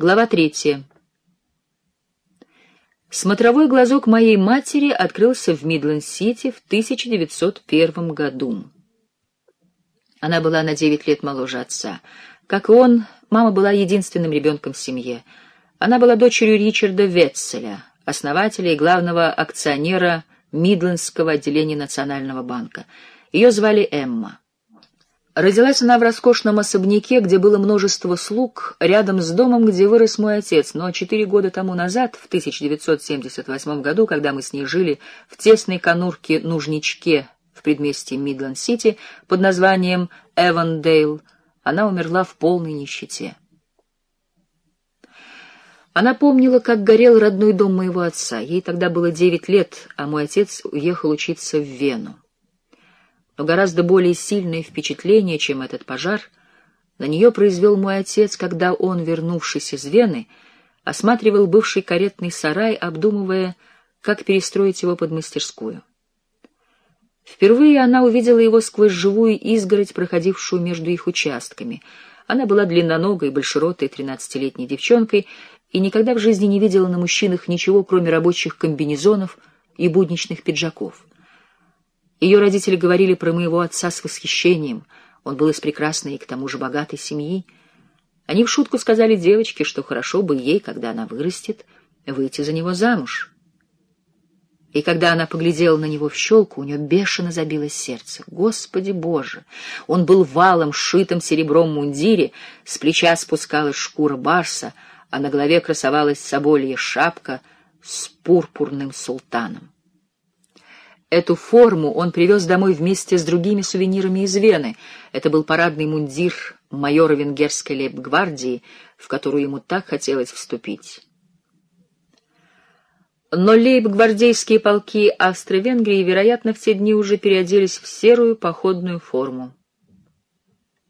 Глава третья. Смотровой глазок моей матери открылся в Мидленд-Сити в 1901 году. Она была на девять лет моложе отца. Как и он, мама была единственным ребенком в семье. Она была дочерью Ричарда Ветцеля, основателя и главного акционера Мидлендского отделения Национального банка. Ее звали Эмма. Родилась она в роскошном особняке, где было множество слуг, рядом с домом, где вырос мой отец, но четыре года тому назад, в 1978 году, когда мы с ней жили в тесной конурке-нужничке в предместье Мидленд-Сити под названием Эвандейл, она умерла в полной нищете. Она помнила, как горел родной дом моего отца. Ей тогда было девять лет, а мой отец уехал учиться в Вену но гораздо более сильное впечатление, чем этот пожар, на нее произвел мой отец, когда он, вернувшись из Вены, осматривал бывший каретный сарай, обдумывая, как перестроить его под мастерскую. Впервые она увидела его сквозь живую изгородь, проходившую между их участками. Она была длинноногой, большеротой, тринадцатилетней девчонкой и никогда в жизни не видела на мужчинах ничего, кроме рабочих комбинезонов и будничных пиджаков. Ее родители говорили про моего отца с восхищением. Он был из прекрасной и к тому же богатой семьи. Они в шутку сказали девочке, что хорошо бы ей, когда она вырастет, выйти за него замуж. И когда она поглядела на него в щелку, у нее бешено забилось сердце. Господи Боже! Он был валом, шитым серебром мундире, с плеча спускалась шкура барса, а на голове красовалась соболья шапка с пурпурным султаном. Эту форму он привез домой вместе с другими сувенирами из Вены. Это был парадный мундир майора венгерской лейб-гвардии, в которую ему так хотелось вступить. Но лейб-гвардейские полки Австро-Венгрии, вероятно, в те дни уже переоделись в серую походную форму.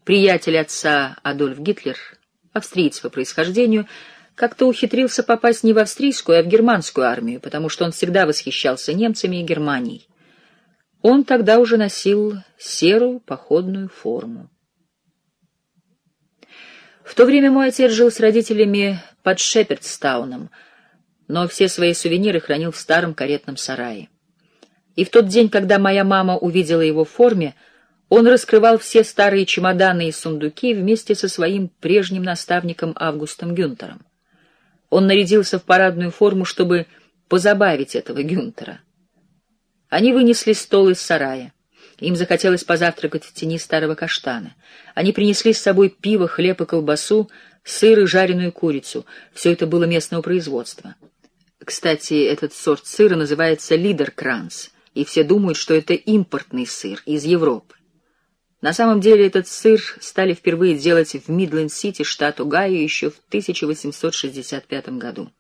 Приятель отца Адольф Гитлер, австриец по происхождению, как-то ухитрился попасть не в австрийскую, а в германскую армию, потому что он всегда восхищался немцами и Германией. Он тогда уже носил серую походную форму. В то время мой отец жил с родителями под Шепердстауном, но все свои сувениры хранил в старом каретном сарае. И в тот день, когда моя мама увидела его в форме, он раскрывал все старые чемоданы и сундуки вместе со своим прежним наставником Августом Гюнтером. Он нарядился в парадную форму, чтобы позабавить этого Гюнтера. Они вынесли стол из сарая. Им захотелось позавтракать в тени старого каштана. Они принесли с собой пиво, хлеб и колбасу, сыр и жареную курицу. Все это было местного производства. Кстати, этот сорт сыра называется лидеркранс, и все думают, что это импортный сыр из Европы. На самом деле этот сыр стали впервые делать в Мидленд-Сити, штат Огайо, еще в 1865 году.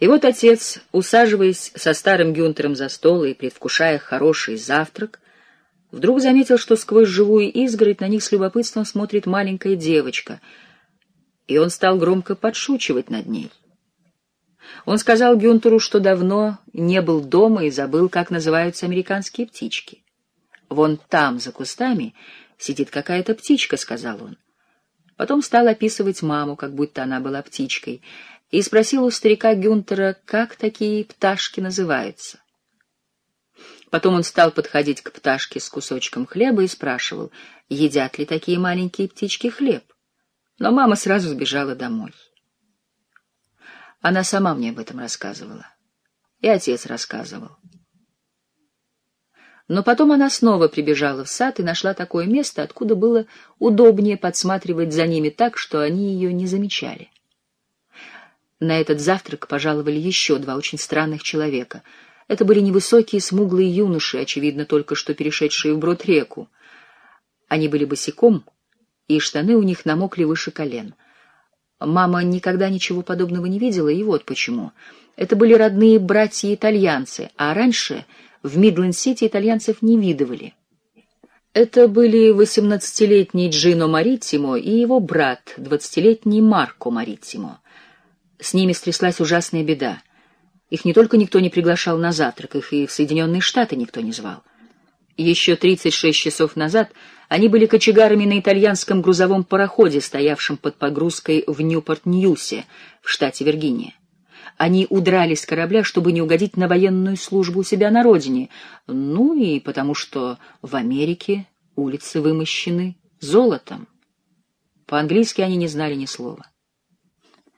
И вот отец, усаживаясь со старым Гюнтером за стол и предвкушая хороший завтрак, вдруг заметил, что сквозь живую изгородь на них с любопытством смотрит маленькая девочка, и он стал громко подшучивать над ней. Он сказал Гюнтеру, что давно не был дома и забыл, как называются американские птички. Вон там, за кустами, сидит какая-то птичка, — сказал он. Потом стал описывать маму, как будто она была птичкой, и спросил у старика Гюнтера, как такие пташки называются. Потом он стал подходить к пташке с кусочком хлеба и спрашивал, едят ли такие маленькие птички хлеб. Но мама сразу сбежала домой. Она сама мне об этом рассказывала. И отец рассказывал. Но потом она снова прибежала в сад и нашла такое место, откуда было удобнее подсматривать за ними так, что они ее не замечали. На этот завтрак пожаловали еще два очень странных человека. Это были невысокие смуглые юноши, очевидно, только что перешедшие вброд реку. Они были босиком, и штаны у них намокли выше колен. Мама никогда ничего подобного не видела, и вот почему. Это были родные братья-итальянцы, а раньше в Мидленд-Сити итальянцев не видывали. Это были восемнадцатилетний Джино Маритимо и его брат, двадцатилетний Марко Маритимо. С ними стряслась ужасная беда. Их не только никто не приглашал на завтрак, их и в Соединенные Штаты никто не звал. Еще 36 часов назад Они были кочегарами на итальянском грузовом пароходе, стоявшем под погрузкой в Ньюпорт-Ньюсе в штате Виргиния. Они удрали с корабля, чтобы не угодить на военную службу у себя на родине, ну и потому что в Америке улицы вымощены золотом. По-английски они не знали ни слова.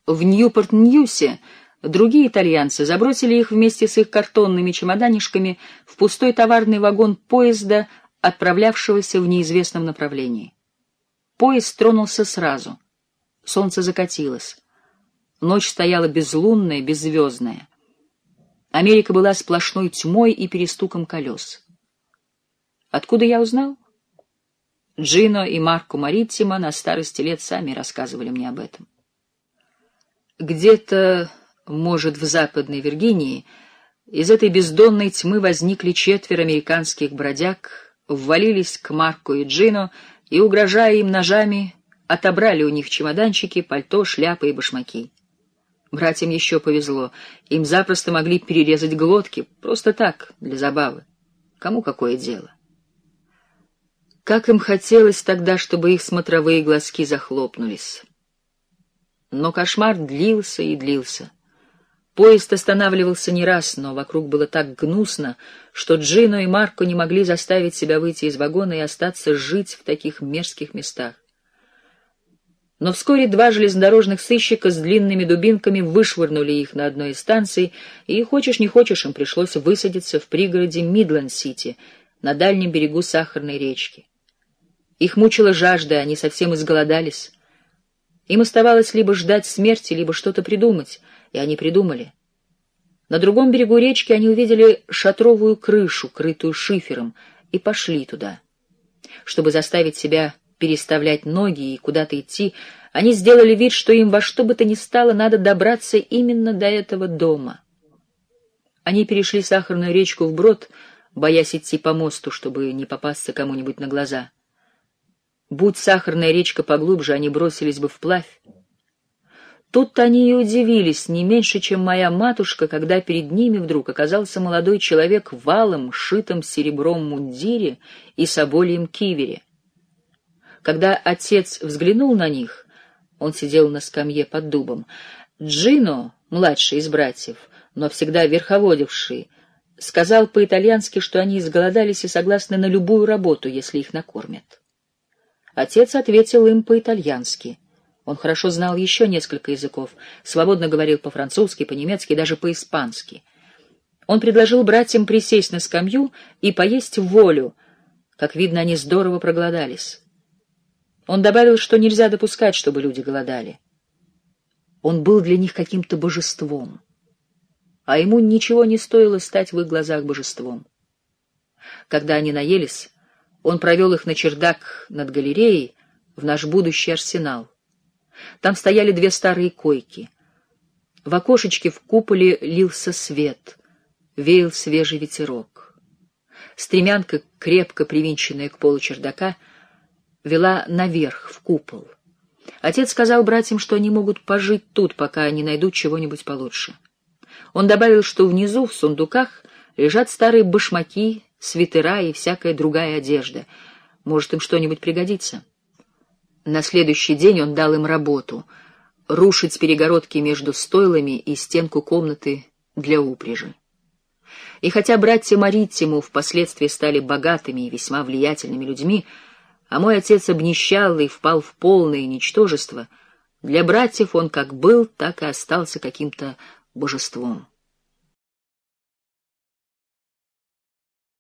В Ньюпорт-Ньюсе другие итальянцы забросили их вместе с их картонными чемоданишками в пустой товарный вагон поезда, отправлявшегося в неизвестном направлении. Поезд тронулся сразу. Солнце закатилось. Ночь стояла безлунная, беззвездная. Америка была сплошной тьмой и перестуком колес. Откуда я узнал? Джино и Марко Мариттима на старости лет сами рассказывали мне об этом. Где-то, может, в Западной Виргинии, из этой бездонной тьмы возникли четверо американских бродяг, ввалились к Марко и Джино и, угрожая им ножами, отобрали у них чемоданчики, пальто, шляпы и башмаки. Братьям еще повезло. Им запросто могли перерезать глотки, просто так, для забавы. Кому какое дело? Как им хотелось тогда, чтобы их смотровые глазки захлопнулись. Но кошмар длился и длился. Поезд останавливался не раз, но вокруг было так гнусно, что Джино и Марко не могли заставить себя выйти из вагона и остаться жить в таких мерзких местах. Но вскоре два железнодорожных сыщика с длинными дубинками вышвырнули их на одной из станций, и, хочешь не хочешь, им пришлось высадиться в пригороде Мидленд-Сити, на дальнем берегу Сахарной речки. Их мучила жажда, они совсем изголодались. Им оставалось либо ждать смерти, либо что-то придумать, и они придумали. На другом берегу речки они увидели шатровую крышу, крытую шифером, и пошли туда. Чтобы заставить себя переставлять ноги и куда-то идти, они сделали вид, что им во что бы то ни стало надо добраться именно до этого дома. Они перешли сахарную речку вброд, боясь идти по мосту, чтобы не попасться кому-нибудь на глаза. Будь сахарная речка поглубже, они бросились бы вплавь. Тут-то они и удивились, не меньше, чем моя матушка, когда перед ними вдруг оказался молодой человек в валом, шитом серебром мундире и собольем кивере. Когда отец взглянул на них, он сидел на скамье под дубом. Джино, младший из братьев, но всегда верховодивший, сказал по-итальянски, что они изголодались и согласны на любую работу, если их накормят. Отец ответил им по-итальянски. Он хорошо знал еще несколько языков, свободно говорил по-французски, по-немецки даже по-испански. Он предложил братьям присесть на скамью и поесть волю. Как видно, они здорово проголодались. Он добавил, что нельзя допускать, чтобы люди голодали. Он был для них каким-то божеством, а ему ничего не стоило стать в их глазах божеством. Когда они наелись, он провел их на чердак над галереей в наш будущий арсенал. Там стояли две старые койки. В окошечке в куполе лился свет, веял свежий ветерок. Стремянка, крепко привинченная к полу чердака, — вела наверх, в купол. Отец сказал братьям, что они могут пожить тут, пока они найдут чего-нибудь получше. Он добавил, что внизу, в сундуках, лежат старые башмаки, свитера и всякая другая одежда. Может, им что-нибудь пригодится. На следующий день он дал им работу — рушить перегородки между стойлами и стенку комнаты для упряжи. И хотя братья Мариттиму впоследствии стали богатыми и весьма влиятельными людьми, а мой отец обнищал и впал в полное ничтожество, для братьев он как был, так и остался каким-то божеством.